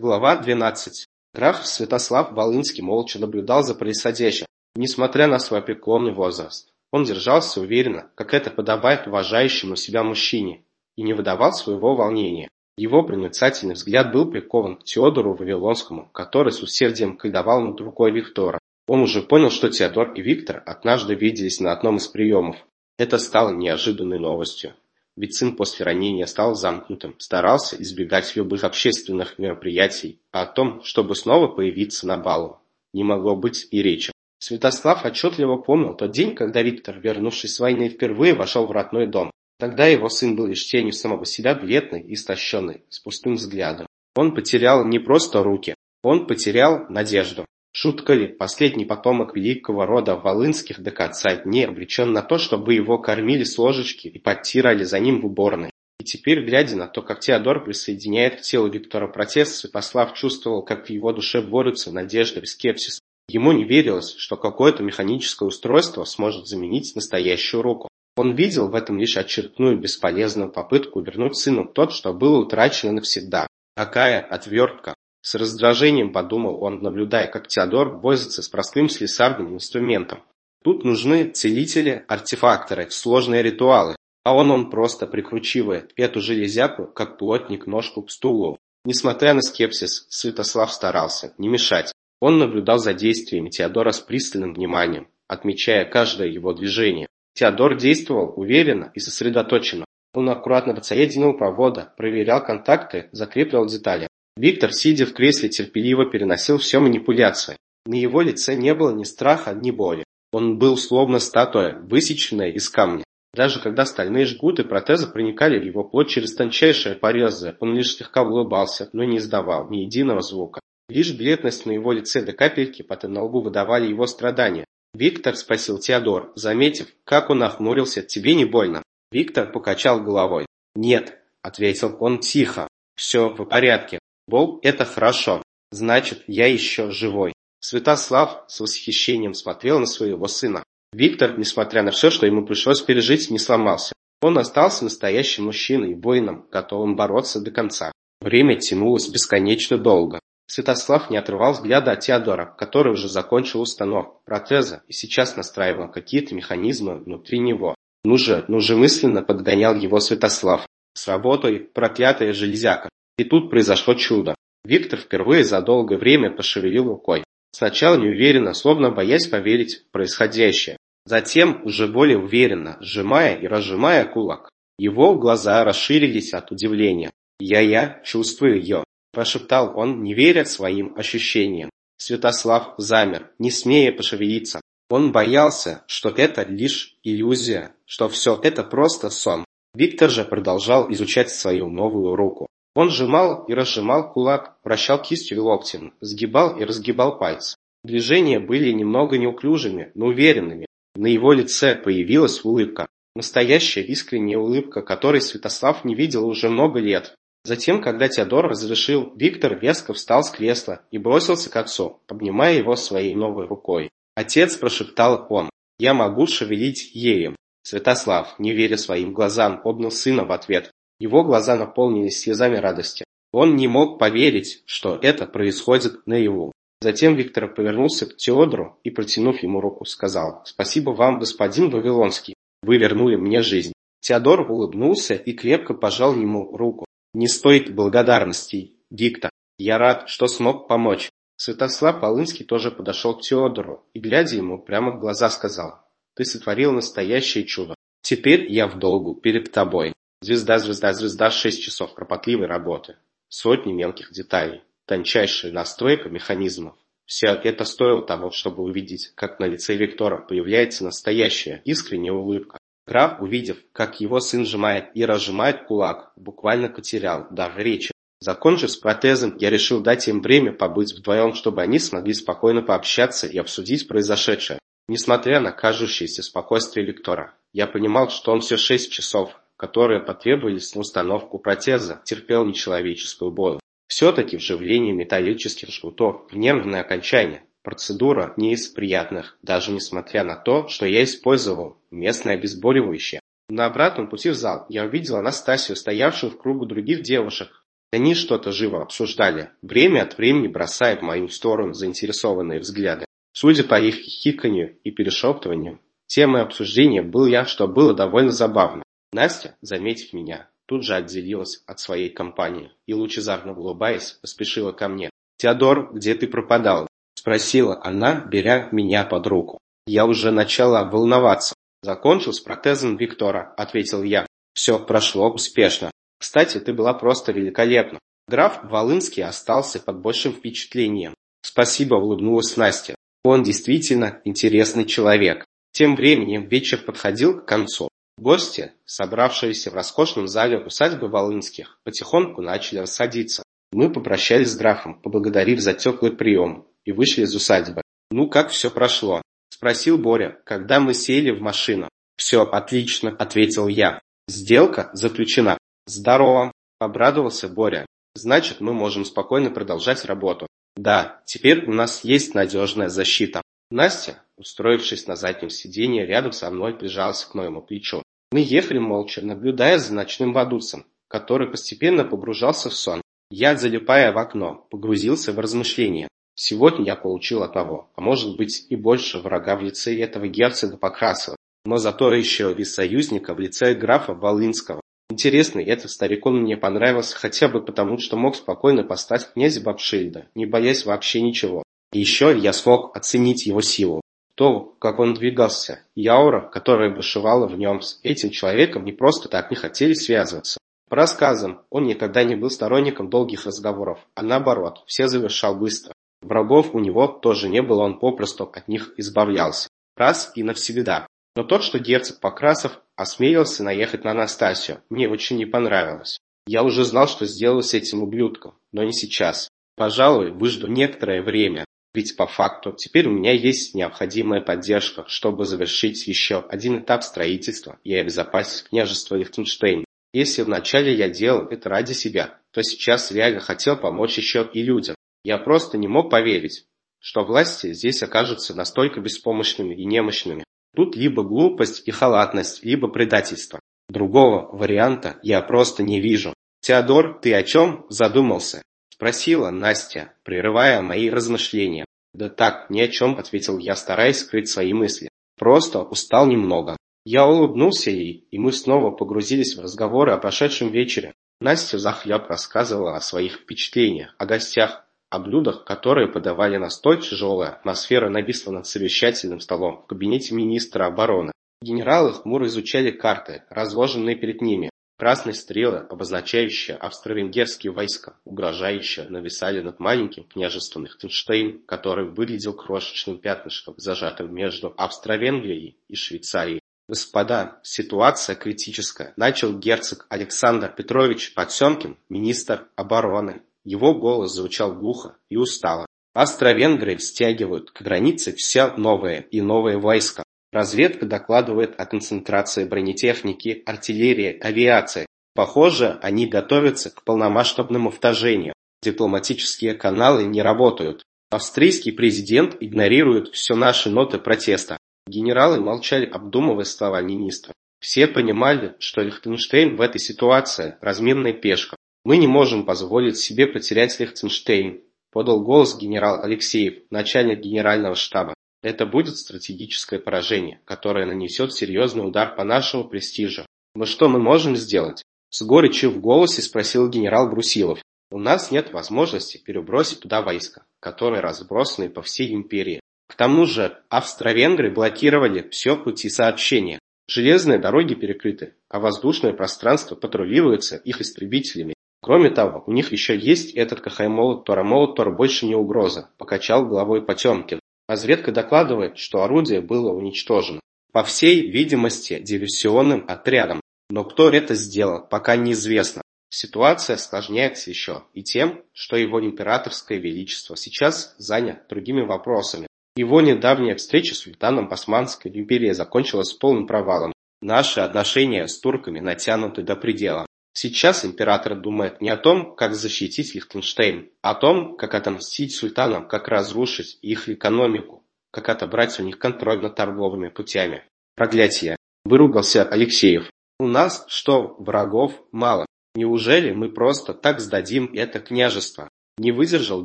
Глава 12. Граф Святослав Волынский молча наблюдал за происходящим, несмотря на свой преклонный возраст. Он держался уверенно, как это подобает уважающему себя мужчине, и не выдавал своего волнения. Его проницательный взгляд был прикован к Теодору Вавилонскому, который с усердием кайдовал над рукой Виктора. Он уже понял, что Теодор и Виктор однажды виделись на одном из приемов. Это стало неожиданной новостью. Ведь сын после ранения стал замкнутым, старался избегать любых общественных мероприятий, а о том, чтобы снова появиться на балу, не могло быть и речи. Святослав отчетливо помнил тот день, когда Виктор, вернувшись с войны, впервые вошел в родной дом. Тогда его сын был лишь тенью самого себя, бледный и истощенный, с пустым взглядом. Он потерял не просто руки, он потерял надежду. Шутка ли, последний потомок великого рода Волынских до конца дней обречен на то, чтобы его кормили с ложечки и подтирали за ним в уборной. И теперь, глядя на то, как Теодор присоединяет к телу Виктора протест, Святослав чувствовал, как в его душе борются надежда и скепсис. Ему не верилось, что какое-то механическое устройство сможет заменить настоящую руку. Он видел в этом лишь очередную бесполезную попытку вернуть сыну тот, что было утрачено навсегда. Какая отвертка, с раздражением подумал он, наблюдая, как Теодор возится с простым слесарным инструментом. Тут нужны целители, артефакторы, сложные ритуалы, а он он просто прикручивает эту железяку, как плотник ножку к стулу. Несмотря на скепсис, Святослав старался не мешать. Он наблюдал за действиями Теодора с пристальным вниманием, отмечая каждое его движение. Теодор действовал уверенно и сосредоточенно. Он аккуратно подсоединил провода, проверял контакты, закреплял детали. Виктор, сидя в кресле, терпеливо переносил все манипуляции. На его лице не было ни страха, ни боли. Он был словно статуя, высеченная из камня. Даже когда стальные жгуты протеза проникали в его плоть через тончайшие порезы, он лишь слегка улыбался, но не издавал ни единого звука. Лишь бледность на его лице до капельки под на лбу выдавали его страдания. «Виктор?» – спросил Теодор, заметив, как он охмурился, «тебе не больно?» Виктор покачал головой. «Нет», – ответил он тихо, – «все в порядке». Бол – это хорошо. Значит, я еще живой. Святослав с восхищением смотрел на своего сына. Виктор, несмотря на все, что ему пришлось пережить, не сломался. Он остался настоящим мужчиной, воином, готовым бороться до конца. Время тянулось бесконечно долго. Святослав не отрывал взгляда от Теодора, который уже закончил установку протеза и сейчас настраивал какие-то механизмы внутри него. Ну же, ну же мысленно подгонял его Святослав. С работой проклятая железяка. И тут произошло чудо. Виктор впервые за долгое время пошевелил рукой. Сначала неуверенно, словно боясь поверить в происходящее. Затем уже более уверенно, сжимая и разжимая кулак. Его глаза расширились от удивления. «Я-я чувствую ее», – прошептал он, не веря своим ощущениям. Святослав замер, не смея пошевелиться. Он боялся, что это лишь иллюзия, что все это просто сон. Виктор же продолжал изучать свою новую руку. Он сжимал и разжимал кулак, вращал кистью и локтем, сгибал и разгибал пальцы. Движения были немного неуклюжими, но уверенными. На его лице появилась улыбка. Настоящая искренняя улыбка, которой Святослав не видел уже много лет. Затем, когда Теодор разрешил, Виктор резко встал с кресла и бросился к отцу, обнимая его своей новой рукой. Отец прошептал он, «Я могу шевелить еем». Святослав, не веря своим глазам, обнял сына в ответ. Его глаза наполнились слезами радости. Он не мог поверить, что это происходит наяву. Затем Виктор повернулся к Теодору и, протянув ему руку, сказал «Спасибо вам, господин Вавилонский, вы вернули мне жизнь». Теодор улыбнулся и крепко пожал ему руку. «Не стоит благодарностей, Виктор. Я рад, что смог помочь». Святослав Полынский тоже подошел к Теодору и, глядя ему прямо в глаза, сказал «Ты сотворил настоящее чудо. Теперь я в долгу перед тобой». Звезда, звезда, звезда, шесть часов кропотливой работы. Сотни мелких деталей, тончайшая настройка механизмов. Все это стоило того, чтобы увидеть, как на лице Виктора появляется настоящая, искренняя улыбка. Граф, увидев, как его сын сжимает и разжимает кулак, буквально потерял дар речи. Закончив с протезом, я решил дать им время побыть вдвоем, чтобы они смогли спокойно пообщаться и обсудить произошедшее. Несмотря на кажущееся спокойствие Виктора, я понимал, что он все шесть часов которые потребовались на установку протеза, терпел нечеловеческую боль. Все-таки вживление металлических жгутов в нервное окончание – процедура не из приятных, даже несмотря на то, что я использовал местное обезболивающее. На обратном пути в зал я увидел Анастасию, стоявшую в кругу других девушек. Они что-то живо обсуждали, время от времени бросая в мою сторону заинтересованные взгляды. Судя по их хихиканью и перешептыванию, темой обсуждения был я, что было довольно забавно. Настя, заметив меня, тут же отделилась от своей компании и, лучезарно улыбаясь, поспешила ко мне. «Теодор, где ты пропадал?» – спросила она, беря меня под руку. Я уже начала волноваться. «Закончил с протезом Виктора», – ответил я. «Все прошло успешно. Кстати, ты была просто великолепна. Граф Волынский остался под большим впечатлением. Спасибо, улыбнулась Настя. Он действительно интересный человек. Тем временем вечер подходил к концу. Гости, собравшиеся в роскошном зале усадьбы Волынских, потихоньку начали рассадиться. Мы попрощались с графом, поблагодарив за теплый прием, и вышли из усадьбы. «Ну, как все прошло?» – спросил Боря, когда мы сели в машину. «Все отлично», – ответил я. «Сделка заключена». «Здорово!» – обрадовался Боря. «Значит, мы можем спокойно продолжать работу. Да, теперь у нас есть надежная защита». Настя, устроившись на заднем сиденье, рядом со мной прижалась к моему плечу. Мы ехали молча, наблюдая за ночным водуцем, который постепенно погружался в сон. Я, залипая в окно, погрузился в размышления. Сегодня я получил одного, а может быть и больше врага в лице этого герцога Покрасова, но зато еще и союзника в лице графа Волынского. Интересный этот старикон мне понравился хотя бы потому, что мог спокойно поставить князя Бабшильда, не боясь вообще ничего. И еще я смог оценить его силу. То, как он двигался, и аура, которая бушевала в нем, с этим человеком не просто так не хотели связываться. По рассказам, он никогда не был сторонником долгих разговоров, а наоборот, все завершал быстро. Врагов у него тоже не было, он попросту от них избавлялся. Раз и навсегда. Но то, что герцог Покрасов осмелился наехать на Анастасию, мне очень не понравилось. Я уже знал, что сделаю с этим ублюдком, но не сейчас. Пожалуй, выжду некоторое время, ведь по факту теперь у меня есть необходимая поддержка, чтобы завершить еще один этап строительства и обезопасить княжество Лихтенштейн. Если вначале я делал это ради себя, то сейчас реально хотел помочь еще и людям. Я просто не мог поверить, что власти здесь окажутся настолько беспомощными и немощными. Тут либо глупость и халатность, либо предательство. Другого варианта я просто не вижу. «Теодор, ты о чем задумался?» – спросила Настя, прерывая мои размышления. «Да так, ни о чем», – ответил я, стараясь скрыть свои мысли. «Просто устал немного». Я улыбнулся ей, и мы снова погрузились в разговоры о прошедшем вечере. Настя захлеб рассказывала о своих впечатлениях, о гостях, о блюдах, которые подавали на столь тяжелая атмосфера нависла над совещательным столом в кабинете министра обороны. Генералы хмуро изучали карты, разложенные перед ними. Красные стрелы, обозначающие австро-венгерские войска, угрожающе нависали над маленьким княжеством Лихтенштейн, который выглядел крошечным пятнышком, зажатым между Австро-Венгрией и Швейцарией. «Господа, ситуация критическая», – начал герцог Александр Петрович Потемкин, министр обороны. Его голос звучал глухо и устало. Австро-венгры стягивают к границе все новые и новые войска. Разведка докладывает о концентрации бронетехники, артиллерии, авиации. Похоже, они готовятся к полномасштабному вторжению. Дипломатические каналы не работают. Австрийский президент игнорирует все наши ноты протеста. Генералы молчали, обдумывая слова министра. Все понимали, что Лихтенштейн в этой ситуации – разменная пешка. Мы не можем позволить себе потерять Лихтенштейн, подал голос генерал Алексеев, начальник генерального штаба. Это будет стратегическое поражение, которое нанесет серьезный удар по нашему престижу. Но что мы можем сделать? С горечью в голосе спросил генерал Брусилов. У нас нет возможности перебросить туда войска, которые разбросаны по всей империи. К тому же австро-венгры блокировали все пути сообщения. Железные дороги перекрыты, а воздушное пространство патрулируется их истребителями. Кроме того, у них еще есть этот Кахаймолот Тора Молот Тор больше не угроза, покачал головой Потемкин. Разведка докладывает, что орудие было уничтожено. По всей видимости, диверсионным отрядом. Но кто это сделал, пока неизвестно. Ситуация осложняется еще и тем, что его императорское величество сейчас занят другими вопросами. Его недавняя встреча с султаном Османской империи закончилась полным провалом. Наши отношения с турками натянуты до предела. Сейчас император думает не о том, как защитить Лихтенштейн, а о том, как отомстить султанам, как разрушить их экономику, как отобрать у них контроль над торговыми путями. Проклятие! Выругался Алексеев. У нас что, врагов мало? Неужели мы просто так сдадим это княжество? Не выдержал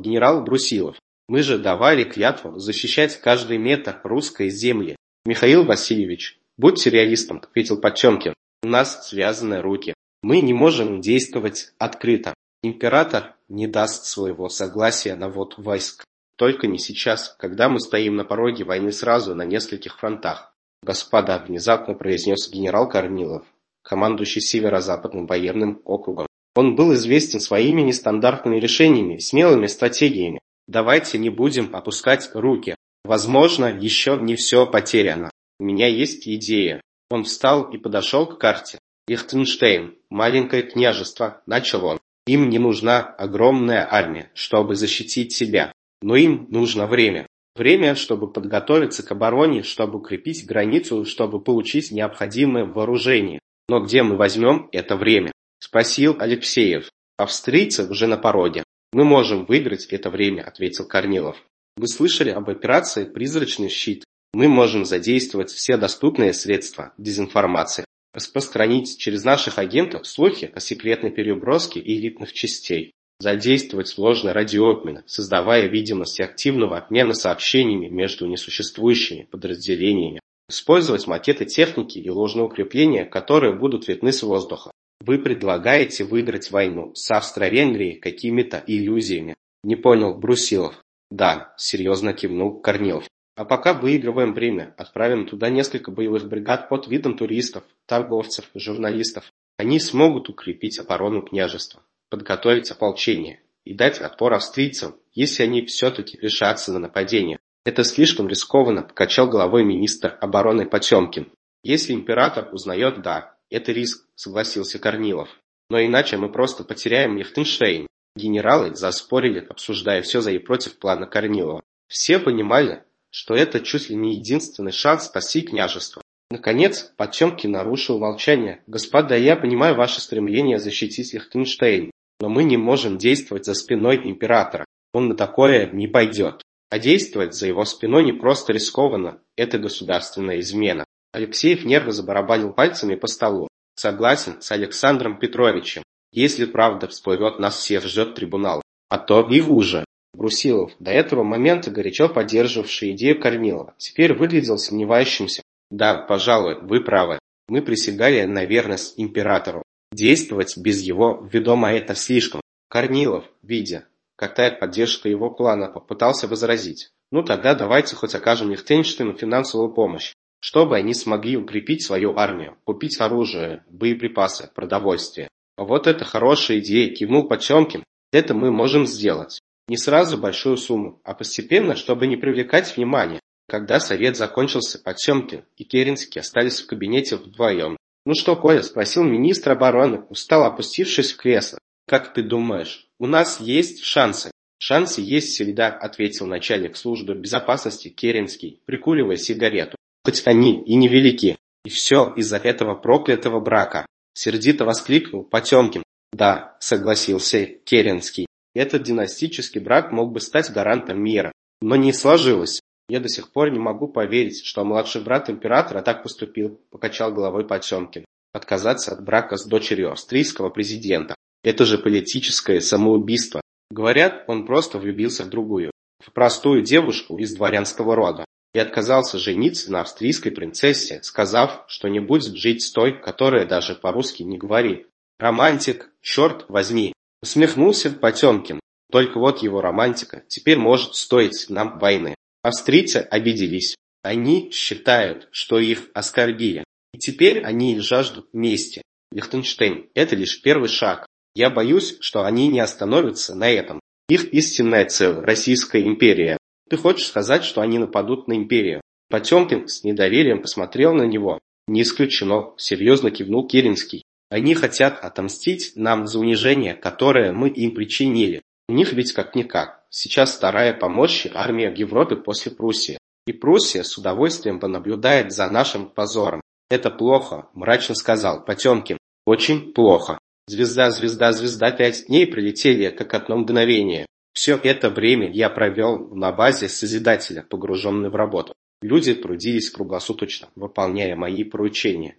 генерал Брусилов. Мы же давали клятву защищать каждый метр русской земли. Михаил Васильевич, будьте реалистом, ответил Потемкин. У нас связаны руки. Мы не можем действовать открыто. Император не даст своего согласия на ввод войск. Только не сейчас, когда мы стоим на пороге войны сразу на нескольких фронтах. Господа, внезапно произнес генерал Корнилов, командующий Северо-Западным военным округом. Он был известен своими нестандартными решениями, смелыми стратегиями. Давайте не будем опускать руки. Возможно, еще не все потеряно. У меня есть идея. Он встал и подошел к карте. Лихтенштейн, маленькое княжество, начал он. Им не нужна огромная армия, чтобы защитить себя. Но им нужно время. Время, чтобы подготовиться к обороне, чтобы укрепить границу, чтобы получить необходимое вооружение. Но где мы возьмем это время? Спросил Алексеев. Австрийцы уже на пороге. Мы можем выиграть это время, ответил Корнилов. Вы слышали об операции «Призрачный щит»? Мы можем задействовать все доступные средства дезинформации, распространить через наших агентов слухи о секретной переброске элитных частей, задействовать сложный радиообмен, создавая видимость активного обмена сообщениями между несуществующими подразделениями, использовать макеты техники и ложные укрепления, которые будут видны с воздуха. Вы предлагаете выиграть войну с Австро-Венгрией какими-то иллюзиями. Не понял Брусилов. Да, серьезно кивнул Корнилов. А пока выигрываем время, отправим туда несколько боевых бригад под видом туристов, торговцев, журналистов. Они смогут укрепить оборону княжества подготовить ополчение и дать отпор австрийцам, если они все-таки решатся на нападение. Это слишком рискованно, покачал головой министр обороны Потемкин. Если император узнает «да», это риск, согласился Корнилов. Но иначе мы просто потеряем Лихтенштейн. Генералы заспорили, обсуждая все за и против плана Корнилова. Все понимали, что это чуть ли не единственный шанс спасти княжество. Наконец, Потемкин нарушил молчание. «Господа, я понимаю ваше стремление защитить Лихтенштейн. Но мы не можем действовать за спиной императора. Он на такое не пойдет. А действовать за его спиной не просто рискованно. Это государственная измена. Алексеев нервно забарабанил пальцами по столу. Согласен с Александром Петровичем. Если правда всплывет, нас всех ждет трибунал. А то и хуже. Брусилов, до этого момента горячо поддерживавший идею Корнилова, теперь выглядел сомневающимся. Да, пожалуй, вы правы. Мы присягали на верность императору. Действовать без его ведомо это слишком. Корнилов, видя, какая поддержка его плана, попытался возразить. Ну тогда давайте хоть окажем Лихтенштейну финансовую помощь, чтобы они смогли укрепить свою армию, купить оружие, боеприпасы, продовольствие. Вот это хорошая идея, кивнул Потемкин. Это мы можем сделать. Не сразу большую сумму, а постепенно, чтобы не привлекать внимания. Когда совет закончился, Потемкин и Керенский остались в кабинете вдвоем. «Ну что, Коля?» – спросил министр обороны, устало опустившись в кресло. «Как ты думаешь, у нас есть шансы?» «Шансы есть всегда», – ответил начальник службы безопасности Керенский, прикуривая сигарету. «Хоть они и невелики. И все из-за этого проклятого брака!» Сердито воскликнул Потемкин. «Да», – согласился Керенский. «Этот династический брак мог бы стать гарантом мира. Но не сложилось. Я до сих пор не могу поверить, что младший брат императора так поступил, покачал головой Потемкин. Отказаться от брака с дочерью австрийского президента. Это же политическое самоубийство. Говорят, он просто влюбился в другую, в простую девушку из дворянского рода, и отказался жениться на австрийской принцессе, сказав, что не будет жить с той, которая даже по-русски не говорит. Романтик, черт возьми, усмехнулся Потемкин. Только вот его романтика теперь может стоить нам войны. Австрийцы обиделись. Они считают, что их оскорбили. И теперь они жаждут мести. Лихтенштейн – это лишь первый шаг. Я боюсь, что они не остановятся на этом. Их истинная цель – Российская империя. Ты хочешь сказать, что они нападут на империю? Потемкин с недоверием посмотрел на него. Не исключено, серьезно кивнул Керенский. Они хотят отомстить нам за унижение, которое мы им причинили. У них ведь как-никак. Сейчас вторая по мощи армия в Европе после Пруссии. И Пруссия с удовольствием понаблюдает за нашим позором. Это плохо, мрачно сказал Потемкин. Очень плохо. Звезда, звезда, звезда, пять дней прилетели, как одно мгновение. Все это время я провел на базе Созидателя, погруженный в работу. Люди трудились круглосуточно, выполняя мои поручения.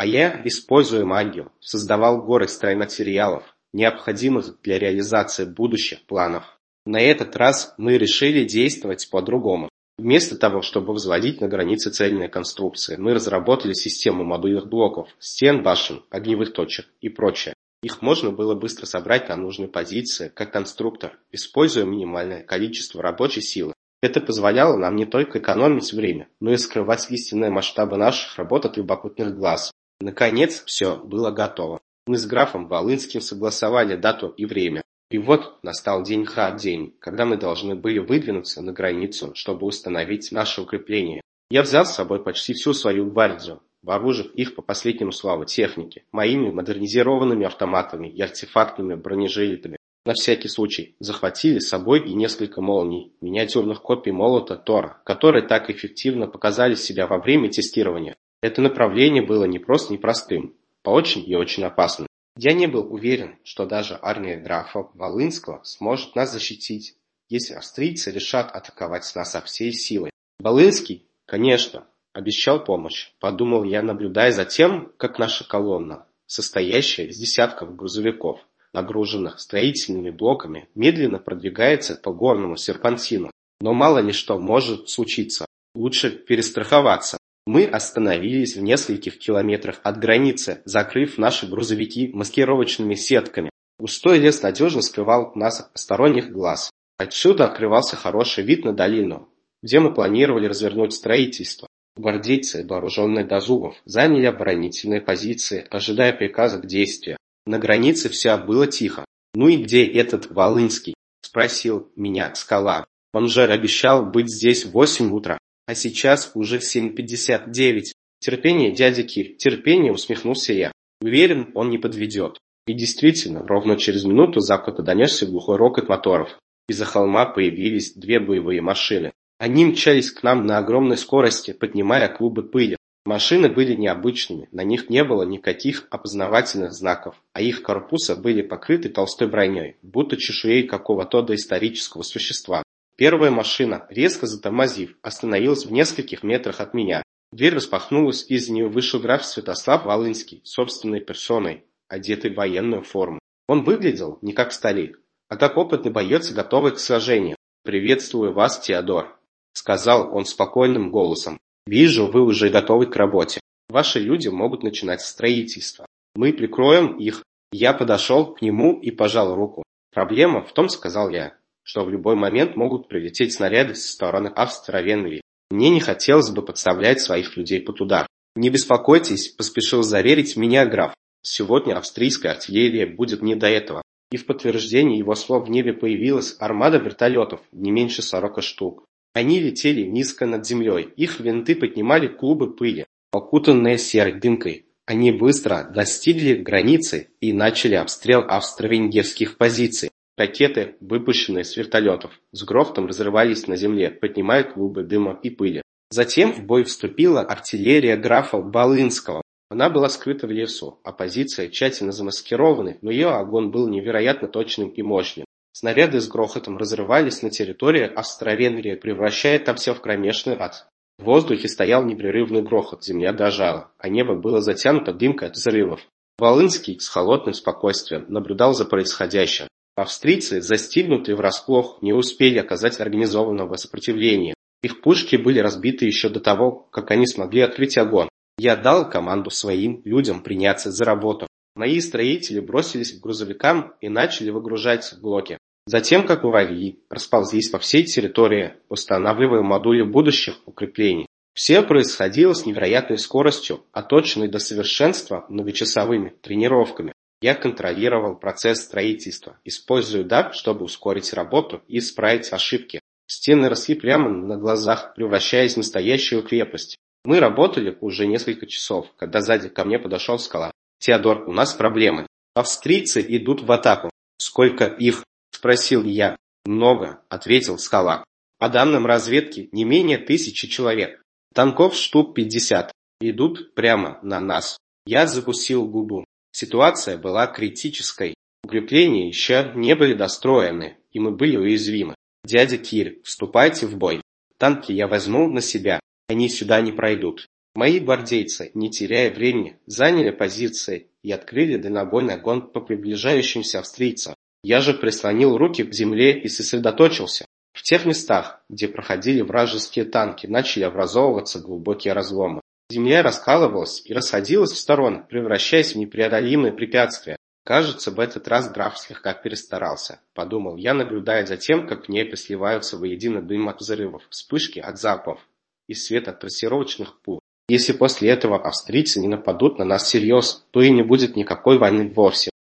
А я, используя магию, создавал горы стройматериалов, необходимых для реализации будущих планов. На этот раз мы решили действовать по-другому. Вместо того, чтобы возводить на границе цельные конструкции, мы разработали систему модульных блоков, стен, башен, огневых точек и прочее. Их можно было быстро собрать на нужной позиции, как конструктор, используя минимальное количество рабочей силы. Это позволяло нам не только экономить время, но и скрывать истинные масштабы наших работ от любопытных глаз. Наконец, все было готово. Мы с графом Волынским согласовали дату и время. И вот настал день Ха-день, когда мы должны были выдвинуться на границу, чтобы установить наше укрепление. Я взял с собой почти всю свою гвардию, вооружив их по последнему слову техники, моими модернизированными автоматами и артефактными бронежилетами. На всякий случай захватили с собой и несколько молний, миниатюрных копий молота Тора, которые так эффективно показали себя во время тестирования. Это направление было не просто непростым, а очень и очень опасным. Я не был уверен, что даже армия графа Волынского сможет нас защитить, если австрийцы решат атаковать нас со всей силой. Волынский, конечно, обещал помощь, подумал я, наблюдая за тем, как наша колонна, состоящая из десятков грузовиков, нагруженных строительными блоками, медленно продвигается по горному серпантину. Но мало ли что может случиться. Лучше перестраховаться. Мы остановились в нескольких километрах от границы, закрыв наши грузовики маскировочными сетками. Густой лес надежно скрывал нас от посторонних глаз. Отсюда открывался хороший вид на долину, где мы планировали развернуть строительство. Гвардейцы, вооруженные до зубов, заняли оборонительные позиции, ожидая приказа к действию. На границе все было тихо. «Ну и где этот Волынский?» – спросил меня скала. Он же обещал быть здесь в восемь утра, а сейчас уже семь пятьдесят девять. Терпение, дядя Кир, терпение, усмехнулся я. Уверен, он не подведет. И действительно, ровно через минуту закуда донесся глухой рокот моторов. Из-за холма появились две боевые машины. Они мчались к нам на огромной скорости, поднимая клубы пыли. Машины были необычными, на них не было никаких опознавательных знаков, а их корпусы были покрыты толстой броней, будто чешуей какого-то доисторического существа. Первая машина, резко затормозив, остановилась в нескольких метрах от меня. Дверь распахнулась, и из нее вышел граф Святослав Волынский, собственной персоной, одетый в военную форму. Он выглядел не как старик, а как опытный боец, готовый к сражению. «Приветствую вас, Теодор», — сказал он спокойным голосом. Вижу, вы уже готовы к работе. Ваши люди могут начинать строительство. Мы прикроем их. Я подошел к нему и пожал руку. Проблема в том, сказал я, что в любой момент могут прилететь снаряды со стороны Австро-Венгрии. Мне не хотелось бы подставлять своих людей под удар. Не беспокойтесь, поспешил заверить меня граф. Сегодня австрийская артиллерия будет не до этого. И в подтверждение его слов в небе появилась армада вертолетов, не меньше сорока штук. Они летели низко над землей, их винты поднимали клубы пыли, окутанные серой дымкой. Они быстро достигли границы и начали обстрел австро-венгерских позиций. Ракеты, выпущенные с вертолетов, с грохотом разрывались на земле, поднимая клубы дыма и пыли. Затем в бой вступила артиллерия графа Балынского. Она была скрыта в лесу, а позиция тщательно замаскированы, но ее огонь был невероятно точным и мощным. Снаряды с грохотом разрывались на территории Австро-Венгрии, превращая там все в кромешный ад. В воздухе стоял непрерывный грохот, земля дрожала, а небо было затянуто дымкой от взрывов. Волынский с холодным спокойствием наблюдал за происходящим. Австрийцы, застигнутые врасплох, не успели оказать организованного сопротивления. Их пушки были разбиты еще до того, как они смогли открыть огонь. Я дал команду своим людям приняться за работу. Мои строители бросились к грузовикам и начали выгружать блоки. Затем, как муравьи, расползлись по всей территории, устанавливая модули будущих укреплений. Все происходило с невероятной скоростью, оточенной до совершенства многочасовыми тренировками. Я контролировал процесс строительства, используя DAP, чтобы ускорить работу и исправить ошибки. Стены росли прямо на глазах, превращаясь в настоящую крепость. Мы работали уже несколько часов, когда сзади ко мне подошел скала. Теодор, у нас проблемы. Австрийцы идут в атаку. Сколько их? Спросил я. Много, ответил скала. По данным разведки, не менее тысячи человек. Танков штук пятьдесят. Идут прямо на нас. Я закусил губу. Ситуация была критической. Укрепления еще не были достроены, и мы были уязвимы. Дядя Кир, вступайте в бой. Танки я возьму на себя. Они сюда не пройдут. Мои гвардейцы, не теряя времени, заняли позиции и открыли дальнобойный огонь по приближающимся австрийцам. Я же прислонил руки к земле и сосредоточился. В тех местах, где проходили вражеские танки, начали образовываться глубокие разломы. Земля раскалывалась и расходилась в стороны, превращаясь в непреодолимые препятствия. Кажется, в этот раз граф слегка перестарался, подумал я, наблюдая за тем, как в небе сливаются воедино дым от взрывов, вспышки от залпов и свет от трассировочных пуль. Если после этого австрийцы не нападут на нас всерьез, то и не будет никакой войны вовсе.